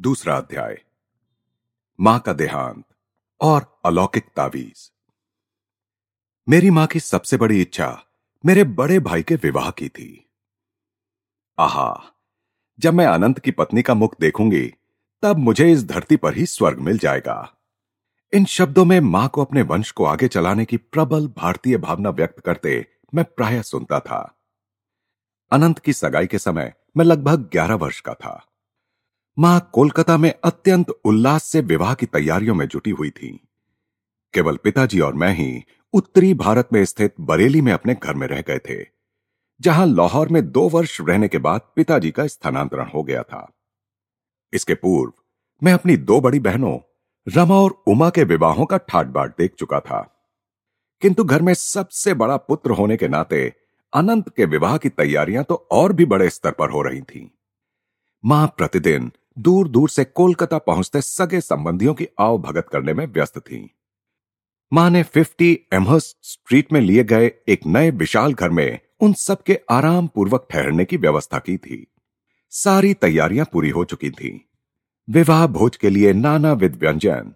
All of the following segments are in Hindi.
दूसरा अध्याय। माँ का देहांत और अलौकिक तावीज। मेरी माँ की सबसे बड़ी इच्छा मेरे बड़े भाई के विवाह की थी। आहा, जब मैं अनंत की पत्नी का मुख देखूँगी, तब मुझे इस धरती पर ही स्वर्ग मिल जाएगा। इन शब्दों में माँ को अपने वंश को आगे चलाने की प्रबल भारतीय भावना व्यक्त करते मैं प्राय सुनता था। अनंत की सगाई के समय मैं लगभग ग्यारह वर्ष का था। माँ कोलकाता में अत्यंत उल्लास से विवाह की तैयारियों में जुटी हुई थी। केवल पिताजी और मैं ही उत्तरी भारत में स्थित बरेली में अपने घर में रह गए थे, जहाँ लाहौर में दो वर्ष रहने के बाद पिताजी का स्थानांतरण हो गया था। इसके पूर्व मैं अपनी दो बड़ी बहनों, रमा और उमा के विवाहों का ठाट बाट देख चुका था। किंतु घर में सबसे बड़ा पुत्र होने के नाते अनंत के विवाह की तैयारियाँ तो और भी बड़े स्तर पर हो रही थीं। माँ प्रतिदिन दूर दूर से कोलकाता पहुँचते सगे संबंधियों की आव भगत करने में व्यस्त थी। माँ ने फिफ्टी एमहर्स स्ट्रीट में लिए गए एक नए विशाल घर में उन सबके आराम पूर्वक ठहरने की व्यवस्था की थी। सारी तैयारियाँ पूरी हो चुकी थी। विवाह भोज के लिए नाना विध व्यंजन,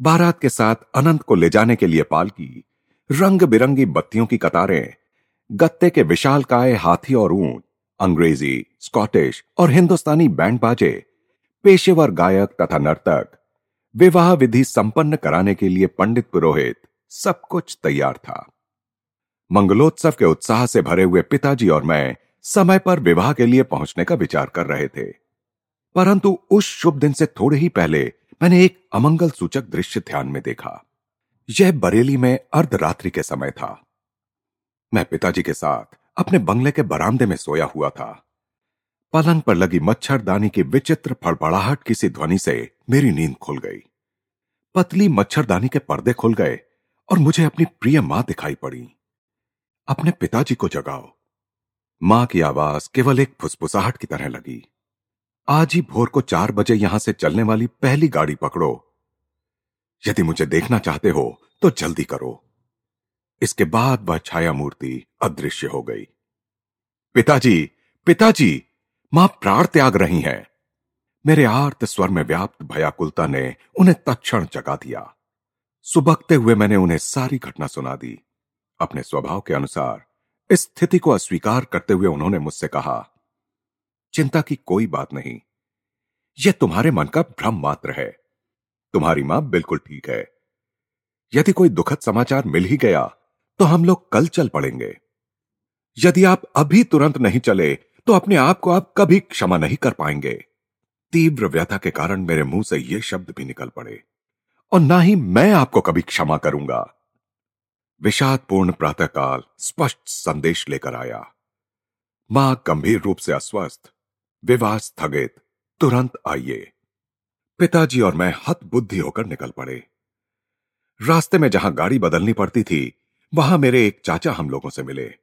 बारात के साथ अनंत को ले जाने के लिए पालकी रंग बिरंगी बत्तियों की कतारें, गत्ते के विशाल काय हाथी और ऊँट, अंग्रेज़ी, स्कॉटिश और हिंदुस्तानी बैंड बाजे पेशेवर गायक तथा नर्तक विवाह विधि संपन्न कराने के लिए पंडित पुरोहित सब कुछ तैयार था। मंगलोत्सव के उत्साह से भरे हुए पिताजी और मैं समय पर विवाह के लिए पहुँचने का विचार कर रहे थे। परंतु उस शुभ दिन से थोड़े ही पहले मैंने एक अमंगल सूचक दृश्य ध्यान में देखा। यह बरेली में अर्धरात्रि के समय था। मैं पिताजी के साथ अपने बंगले के बरामदे में सोया हुआ था। पलंग पर लगी मच्छरदानी की विचित्र फड़फड़ाहट की सी ध्वनि से मेरी नींद खुल गई। पतली मच्छरदानी के पर्दे खुल गए और मुझे अपनी प्रिय माँ दिखाई पड़ी। अपने पिताजी को जगाओ। माँ की आवाज़ केवल एक फुसफुसाहट की तरह लगी। आज ही भोर को चार बजे यहाँ से चलने वाली पहली गाड़ी पकड़ो। यदि मुझे देखना चाहते हो तो जल्दी करो। इसके बाद वह छाया मूर्ति अदृश्य हो गई। पिताजी पिताजी! माँ प्राण त्याग रही हैं। मेरे आर्त स्वर में व्याप्त भयाकुलता ने उन्हें तत्क्षण जगा दिया। सुबकते हुए मैंने उन्हें सारी घटना सुना दी। अपने स्वभाव के अनुसार, इस स्थिति को अस्वीकार करते हुए उन्होंने मुझसे कहा, चिंता की कोई बात नहीं। यह तुम्हारे मन का भ्रम मात्र है। तुम्हारी माँ बिल्कुल ठीक है। यदि कोई दुखद समाचार मिल ही गया तो हम लोग कल चल पड़ेंगे। यदि आप अभी तुरंत नहीं चले तो अपने आप को आप कभी क्षमा नहीं कर पाएँगे। तीव्र व्यथा के कारण मेरे मुँह से यह शब्द भी निकल पड़े, और ना ही मैं आपको कभी क्षमा करूँगा। विषादपूर्ण प्रातःकाल स्पष्ट संदेश लेकर आया। माँ गंभीर रूप से अस्वस्थ, विवाह स्थगित, तुरंत आइए। पिताजी और मैं हत बुद्धि होकर निकल पड़े। रास्ते में जहाँ गाड़ी बदलनी पड़ती थी, वहाँ मेरे एक चाचा हम लोगों से मिले।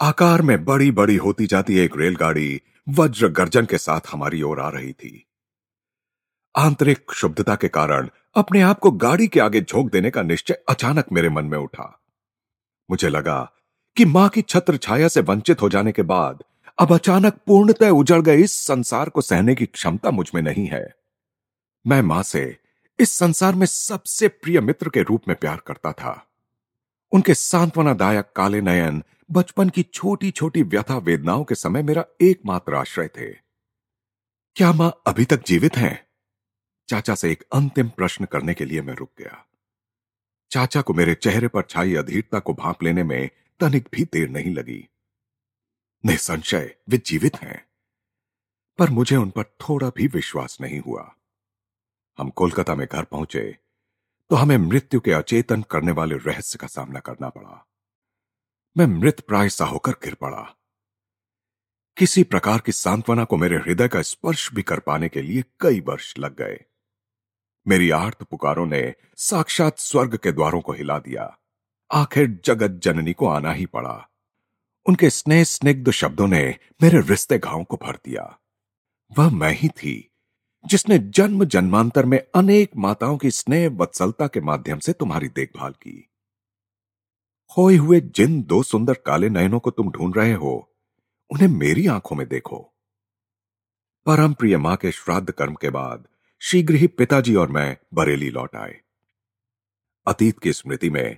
आकार में बड़ी बड़ी होती जाती एक रेलगाड़ी वज्र गर्जन के साथ हमारी ओर आ रही थी। आंतरिक शुद्धता के कारण अपने आप को गाड़ी के आगे झोंक देने का निश्चय अचानक मेरे मन में उठा। मुझे लगा कि माँ की छत्र छाया से वंचित हो जाने के बाद अब अचानक पूर्णतः उजड़ गए इस संसार को सहने की क्षमता मुझमें नहीं है। मैं माँ से इस संसार में सबसे प्रिय मित्र के रूप में प्यार करता था। उनके सांत्वनादायक काले नयन बचपन की छोटी छोटी व्यथा वेदनाओं के समय मेरा एकमात्र आश्रय थे। क्या माँ अभी तक जीवित हैं? चाचा से एक अंतिम प्रश्न करने के लिए मैं रुक गया। चाचा को मेरे चेहरे पर छाई अधीरता को भांप लेने में तनिक भी देर नहीं लगी। निसंशय, वे जीवित हैं। पर मुझे उन पर थोड़ा भी विश्वास नहीं हुआ। हम कोलकाता में घर पहुँचे तो हमें मृत्यु के अचेतन करने वाले रहस्य का सामना करना पड़ा। मैं मृत प्राय सा होकर गिर पड़ा। किसी प्रकार की सांत्वना को मेरे हृदय का स्पर्श भी कर पाने के लिए कई वर्ष लग गए। मेरी आर्त पुकारों ने साक्षात स्वर्ग के द्वारों को हिला दिया। आखिर जगत जननी को आना ही पड़ा। उनके स्नेह स्निग्ध शब्दों ने मेरे रिश्ते घावों को भर दिया। वह मैं ही थी, जिसने जन्म जन्मांतर में अनेक माताओं की स्नेह वत्सलता के माध्यम से तुम्हारी देखभाल की। खोए हुए जिन दो सुंदर काले नयनों को तुम ढूंढ रहे हो, उन्हें मेरी आँखों में देखो। परम प्रिय माँ के श्राद्ध कर्म के बाद शीघ्र ही पिताजी और मैं बरेली लौट आए। अतीत की स्मृति में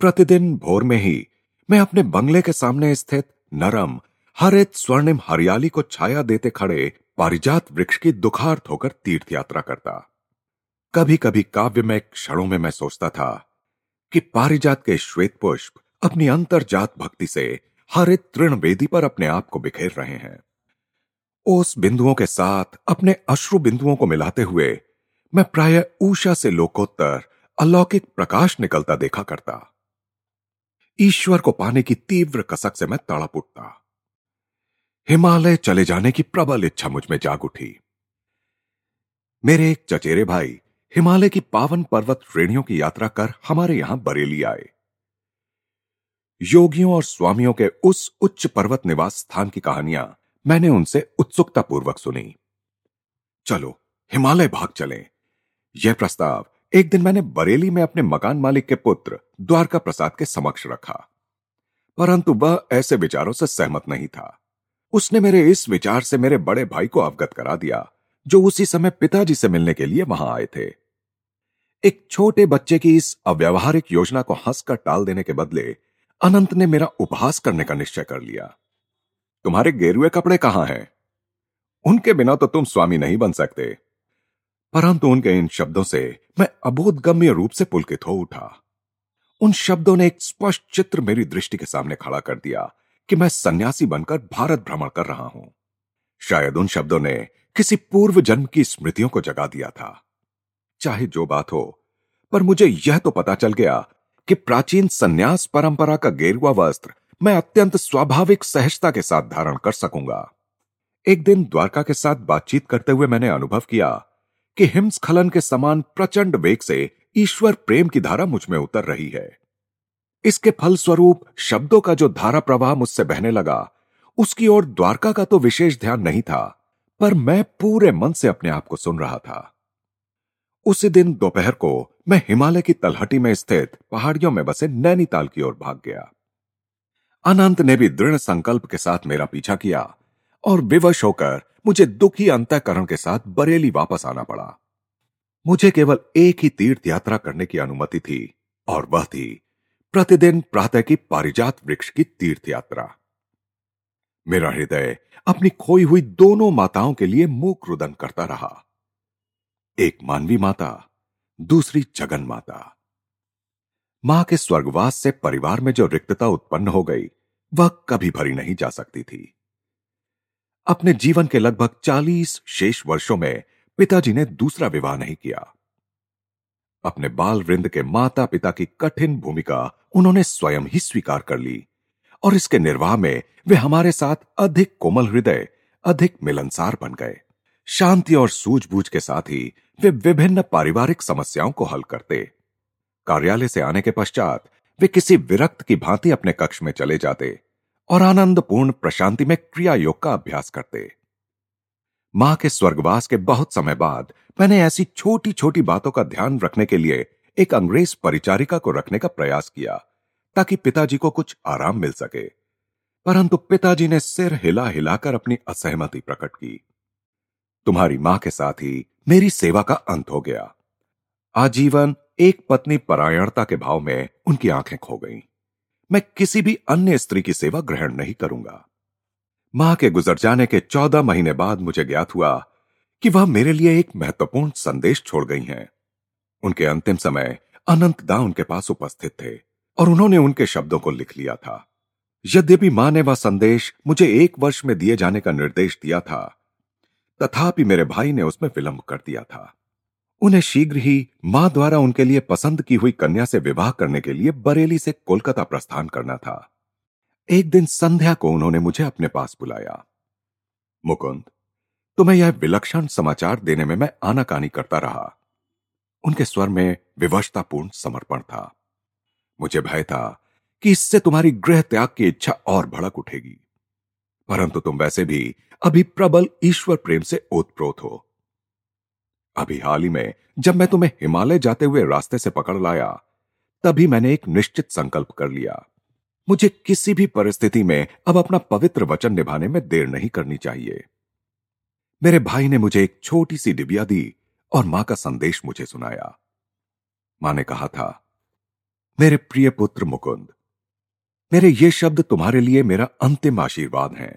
प्रतिदिन भोर में ही मैं अपने बंगले के सामने स्थित नरम, हरित स्वर्णिम हरियाली को छाया देते खड़े पारिजात वृक्ष की दुखार्थ होकर तीर्थ यात्रा करता। कभी कभी काव्य में क्षणों में मैं सोचता था कि पारिजात के श्वेत पुष्प अपनी अंतरजात भक्ति से हरित तृण वेदी पर अपने आप को बिखेर रहे हैं। ओस बिंदुओं के साथ अपने अश्रु बिंदुओं को मिलाते हुए मैं प्राय ऊषा से लोकोत्तर अलौकिक प्रकाश निकलता देखा करता। ईश्वर को पाने की तीव्र कसक से मैं तड़प उठता। हिमालय चले जाने की प्रबल इच्छा मुझमें जाग उठी। मेरे एक चचेरे भाई हिमालय की पावन पर्वत श्रेणियों की यात्रा कर हमारे यहाँ बरेली आए। योगियों और स्वामियों के उस उच्च पर्वत निवास स्थान की कहानियाँ मैंने उनसे उत्सुकता पूर्वक सुनी। चलो, हिमालय भाग चलें। यह प्रस्ताव एक दिन मैंने बरेली में अपने मकान मालिक के पुत्र द्वारका प्रसाद के समक्ष रखा। परंतु वह ऐसे विचारों से सहमत नहीं था। उसने मेरे इस विचार से मेरे बड़े भाई को अवगत करा दिया जो उसी समय पिताजी से मिलने के लिए वहाँ आए थे। एक छोटे बच्चे की इस अव्यवहारिक योजना को हंसकर टाल देने के बदले अनंत ने मेरा उपहास करने का निश्चय कर लिया। तुम्हारे गेरुए कपड़े कहाँ हैं? उनके बिना तो तुम स्वामी नहीं बन सकते। परंतु उनके इन शब्दों से मैं अबोधगम्य रूप से पुलकित हो उठा। उन शब्दों ने एक स्पष्ट चित्र मेरी दृष्टि के सामने खड़ा कर दिया कि मैं सन्यासी बनकर भारत भ्रमण कर रहा हूँ। शायद उन शब्दों ने किसी पूर्व जन्म की स्मृतियों को जगा दिया था। चाहे जो बात हो, पर मुझे यह तो पता चल गया कि प्राचीन सन्यास परंपरा का गेरुआ वस्त्र मैं अत्यंत स्वाभाविक सहजता के साथ धारण कर सकूँगा। एक दिन द्वारका के साथ बातचीत करते हुए मैंने अनुभव किया कि हिमस्खलन के समान प्रचंड वेग से ईश्वर प्रेम की धारा मुझमें उतर रही है। इसके फलस्वरूप शब्दों का जो धारा प्रवाह मुझसे बहने लगा, उसकी ओर द्वारका का तो विशेष ध्यान नहीं था। पर मैं पूरे मन से अपने आप को सुन रहा था। उसी दिन दोपहर को मैं हिमालय की तलहटी में स्थित पहाड़ियों में बसे नैनीताल की ओर भाग गया। अनंत ने भी दृढ़ संकल्प के साथ मेरा पीछा किया और विवश होकर मुझे दुखी अंतकरण के साथ बरेली वापस आना पड़ा। मुझे केवल एक ही तीर्थ यात्रा करने की अनुमति थी और वह थी प्रतिदिन प्रातः की पारिजात वृक्ष की तीर्थ यात्रा। मेरा हृदय अपनी खोई हुई दोनों माताओं के लिए मुख रुदन करता रहा। एक मानवी माता, दूसरी जगन माता। माँ के स्वर्गवास से परिवार में जो रिक्तता उत्पन्न हो गई, वह कभी भरी नहीं जा सकती थी। अपने जीवन के लगभग चालीस शेष वर्षों में पिताजी ने दूसरा विवाह नहीं किया। अपने बाल वृंद के माता पिता की कठिन भूमिका उन्होंने स्वयं ही स्वीकार कर ली। और इसके निर्वाह में वे हमारे साथ अधिक कोमल हृदय, अधिक मिलनसार बन गए। शांति और सूझबूझ के साथ ही वे विभिन्न पारिवारिक समस्याओं को हल करते। कार्यालय से आने के पश्चात वे किसी विरक्त की भांति अपने कक्ष में चले जाते और आनंदपूर्ण, प्रशांति में क्रिया योग का अभ्यास करते। माँ के स्वर्गवास के बहुत समय बाद मैंने ऐसी छोटी छोटी बातों का ध्यान रखने के लिए एक अंग्रेज़ परिचारिका को रखने का प्रयास किया। ताकि पिताजी को कुछ आराम मिल सके। परंतु पिताजी ने सिर हिला हिलाकर अपनी असहमति प्रकट की। तुम्हारी माँ के साथ ही मेरी सेवा का अंत हो गया। आजीवन एक पत्नी परायणता के भाव में उनकी आँखें खो गईं। मैं किसी भी अन्य स्त्री की सेवा ग्रहण नहीं करूँगा। माँ के गुजर जाने के चौदह महीने बाद मुझे ज्ञात हुआ कि वह मेरे लिए एक महत्वपूर्ण संदेश छोड़ गई हैं। उनके अंतिम समय अनंत दा उनके पास उपस्थित थे। और उन्होंने उनके शब्दों को लिख लिया था। यद्यपि माँ ने वह संदेश मुझे एक वर्ष में दिए जाने का निर्देश दिया था, तथापि मेरे भाई ने उसमें विलंब कर दिया था। उन्हें शीघ्र ही माँ द्वारा उनके लिए पसंद की हुई कन्या से विवाह करने के लिए बरेली से कोलकाता प्रस्थान करना था। एक दिन संध्या को उन्होंने मुझे अपने पास बुलाया। मुकुंद, तुम्हें यह विलक्षण समाचार देने में मैं आनाकानी करता रहा। उनके स्वर में विवशतापूर्ण समर्पण था। मुझे भय था कि इससे तुम्हारी गृह त्याग की इच्छा और भड़क उठेगी। परंतु तुम वैसे भी अभी प्रबल ईश्वर प्रेम से ओतप्रोत हो। अभी हाल ही में जब मैं तुम्हें हिमालय जाते हुए रास्ते से पकड़ लाया, तभी मैंने एक निश्चित संकल्प कर लिया। मुझे किसी भी परिस्थिति में अब अपना पवित्र वचन निभाने में देर नहीं करनी चाहिए। मेरे भाई ने मुझे एक छोटी सी डिबिया दी और माँ का संदेश मुझे सुनाया। माँ ने कहा था मेरे प्रिय पुत्र मुकुंद, मेरे ये शब्द तुम्हारे लिए मेरा अंतिम आशीर्वाद है।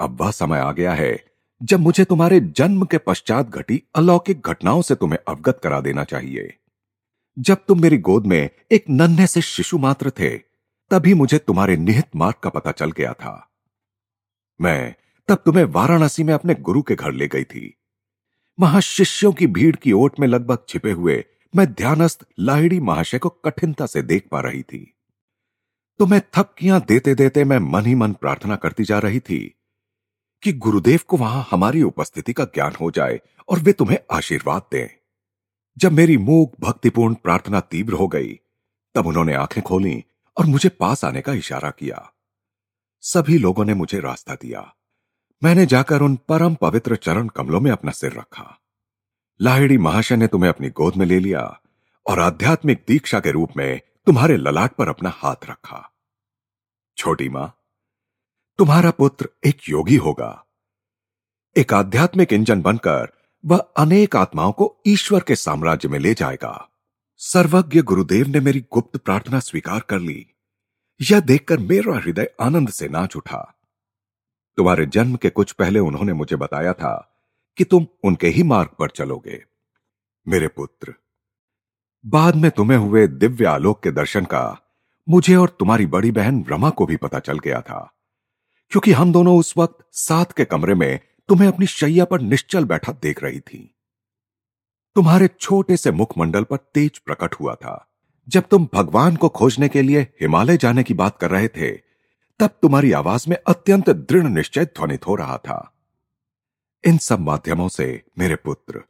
अब वह समय आ गया है जब मुझे तुम्हारे जन्म के पश्चात घटी अलौकिक घटनाओं से तुम्हें अवगत करा देना चाहिए। जब तुम मेरी गोद में एक नन्हे से शिशु मात्र थे, तभी मुझे तुम्हारे निहित मार्ग का पता चल गया था। मैं तब तुम्हें वाराणसी में अपने गुरु के घर ले गई थी। वहाँ शिष्यों की भीड़ की ओट में लगभग छिपे हुए मैं ध्यानस्थ लाहिड़ी महाशय को कठिनता से देख पा रही थी। तुम्हें थपकियाँ देते देते मैं मन ही मन प्रार्थना करती जा रही थी कि गुरुदेव को वहाँ हमारी उपस्थिति का ज्ञान हो जाए और वे तुम्हें आशीर्वाद दें। जब मेरी मूक भक्तिपूर्ण प्रार्थना तीव्र हो गई, तब उन्होंने आँखें खोली और मुझे पास आने का इशारा किया। सभी लोगों ने मुझे रास्ता दिया। मैंने जाकर उन परम पवित्र चरण कमलों में अपना सिर रखा। लाहिड़ी महाशय ने तुम्हें अपनी गोद में ले लिया और आध्यात्मिक दीक्षा के रूप में तुम्हारे ललाट पर अपना हाथ रखा। छोटी माँ, तुम्हारा पुत्र एक योगी होगा। एक आध्यात्मिक इंजन बनकर वह अनेक आत्माओं को ईश्वर के साम्राज्य में ले जाएगा। सर्वज्ञ गुरुदेव ने मेरी गुप्त प्रार्थना स्वीकार कर ली। यह देखकर मेरा हृदय आनंद से नाच उठा। तुम्हारे जन्म के कुछ पहले उन्होंने मुझे बताया था कि तुम उनके ही मार्ग पर चलोगे। मेरे पुत्र, बाद में तुम्हें हुए दिव्य आलोक के दर्शन का मुझे और तुम्हारी बड़ी बहन रमा को भी पता चल गया था, क्योंकि हम दोनों उस वक्त साथ के कमरे में तुम्हें अपनी शैया पर निश्चल बैठा देख रही थी। तुम्हारे छोटे से मुखमंडल पर तेज प्रकट हुआ था। जब तुम भगवान को खोजने के लिए हिमालय जाने की बात कर रहे थे, तब तुम्हारी आवाज़ में अत्यंत दृढ़ निश्चय ध्वनित हो रहा था। इन सब माध्यमों से, मेरे पुत्र।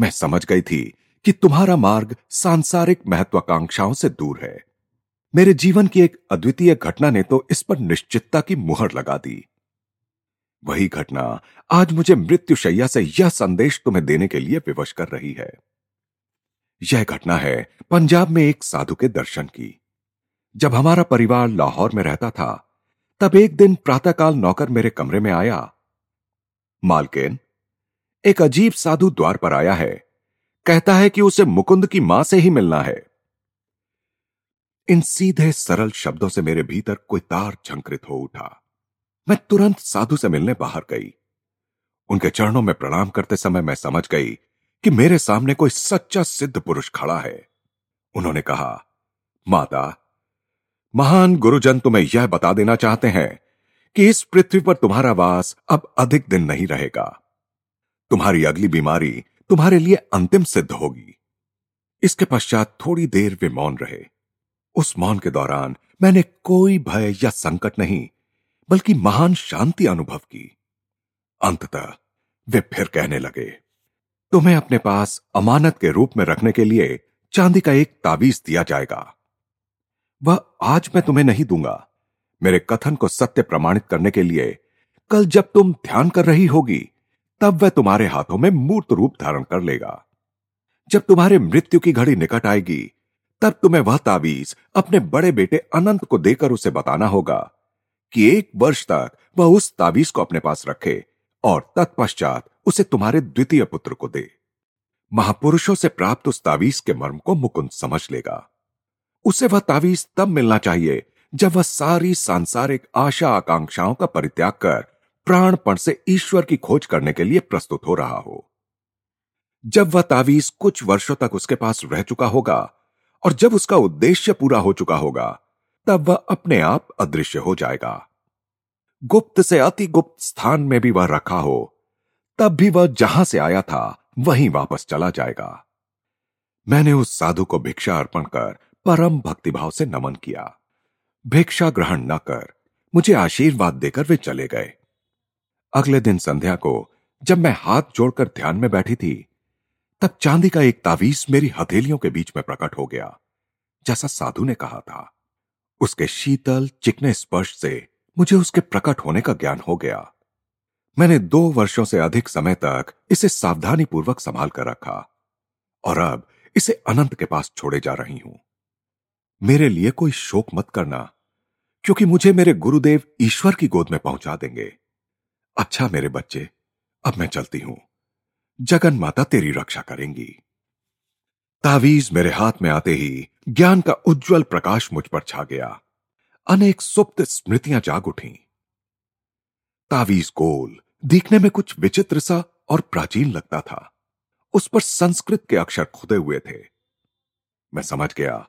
मैं समझ गई थी कि तुम्हारा मार्ग सांसारिक महत्वाकांक्षाओं से दूर है। मेरे जीवन की एक अद्वितीय घटना ने तो इस पर निश्चितता की मुहर लगा दी। वही घटना आज मुझे मृत्युशैया से यह संदेश तुम्हें देने के लिए विवश कर रही है। यह घटना है पंजाब में एक साधु के दर्शन की। जब हमारा परिवार लाहौर में रहता था, तब एक दिन प्रातःकाल नौकर मेरे कमरे में आया। मालकिन, एक अजीब साधु द्वार पर आया है। कहता है कि उसे मुकुंद की माँ से ही मिलना है। इन सीधे सरल शब्दों से मेरे भीतर कोई तार झंकृत हो उठा। मैं तुरंत साधु से मिलने बाहर गई। उनके चरणों में प्रणाम करते समय मैं समझ गई कि मेरे सामने कोई सच्चा सिद्ध पुरुष खड़ा है। उन्होंने कहा, माता, महान गुरुजन तुम्हें यह बता देना चाहते हैं कि इस पृथ्वी पर तुम्हारा वास अब अधिक दिन नहीं रहेगा। तुम्हारी अगली बीमारी तुम्हारे लिए अंतिम सिद्ध होगी। इसके पश्चात थोड़ी देर वे मौन रहे। उस मौन के दौरान मैंने कोई भय या संकट नहीं, बल्कि महान शांति अनुभव की। अंततः वे फिर कहने लगे, तुम्हें अपने पास अमानत के रूप में रखने के लिए चांदी का एक तावीज दिया जाएगा। वह आज मैं तुम्हें नहीं दूँगा। मेरे कथन को सत्य प्रमाणित करने के लिए, कल जब तुम ध्यान कर रही होगी, तब वह तुम्हारे हाथों में मूर्त रूप धारण कर लेगा। जब तुम्हारे मृत्यु की घड़ी निकट आएगी, तब तुम्हें वह तावीज अपने बड़े बेटे अनंत को देकर उसे बताना होगा कि एक वर्ष तक वह उस ताबीज को अपने पास रखे और तत्पश्चात उसे तुम्हारे द्वितीय पुत्र को दे। महापुरुषों से प्राप्त उस तावीज के मर्म को मुकुंद समझ लेगा। उसे वह तावीज तब मिलना चाहिए जब वह सारी सांसारिक आशा आकांक्षाओं का परित्याग कर प्राणपण से ईश्वर की खोज करने के लिए प्रस्तुत हो रहा हो। जब वह तावीज कुछ वर्षों तक उसके पास रह चुका होगा और जब उसका उद्देश्य पूरा हो चुका होगा, तब वह अपने आप अदृश्य हो जाएगा। गुप्त से अति गुप्त स्थान में भी वह रखा हो, तब भी वह जहाँ से आया था, वहीं वापस चला जाएगा। मैंने उस साधु को भिक्षा अर्पण कर परम भक्तिभाव से नमन किया। भिक्षा ग्रहण न कर। मुझे आशीर्वाद देकर वे चले गए। अगले दिन संध्या को जब मैं हाथ जोड़कर ध्यान में बैठी थी, तब चांदी का एक तावीज मेरी हथेलियों के बीच में प्रकट हो गया, जैसा साधु ने कहा था। उसके शीतल, चिकने स्पर्श से मुझे उसके प्रकट होने का ज्ञान हो गया। मैंने दो वर्षों से अधिक समय तक इसे सावधानी पूर्वक संभाल कर रखा, और अब इसे अनंत के पास छोड़े जा रही हूँ। मेरे लिए कोई शोक मत करना। क्योंकि मुझे मेरे गुरुदेव ईश्वर की गोद में पहुँचा देंगे। अच्छा मेरे बच्चे, अब मैं चलती हूँ। जगन माता तेरी रक्षा करेंगी। तावीज मेरे हाथ में आते ही ज्ञान का उज्जवल प्रकाश मुझ पर छा गया। अनेक सुप्त स्मृतियाँ जाग उठी। तावीज गोल दिखने में कुछ विचित्र सा और प्राचीन लगता था। उस पर संस्कृत के अक्षर खुदे हुए थे। मैं समझ गया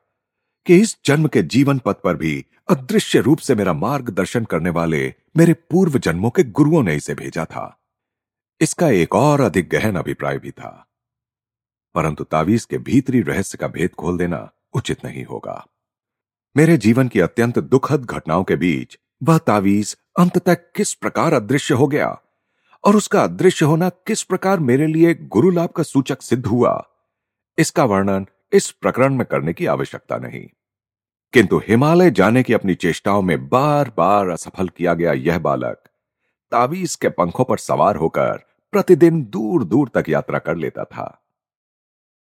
कि इस जन्म के जीवन पथ पर भी अदृश्य रूप से मेरा मार्गदर्शन करने वाले मेरे पूर्व जन्मों के गुरुओं ने इसे भेजा था। इसका एक और अधिक गहन अभिप्राय भी था। परंतु तावीज के भीतरी रहस्य का भेद खोल देना उचित नहीं होगा। मेरे जीवन की अत्यंत दुखद घटनाओं के बीच वह तावीज अंततः किस प्रकार अदृश्य हो गया और उसका अदृश्य होना किस प्रकार मेरे लिए गुरु लाभ का सूचक सिद्ध हुआ, इसका वर्णन इस प्रकरण में करने की आवश्यकता नहीं। किंतु हिमालय जाने की अपनी चेष्टाओं में बार बार असफल किया गया यह बालक तावीज के पंखों पर सवार होकर प्रतिदिन दूर दूर तक यात्रा कर लेता था।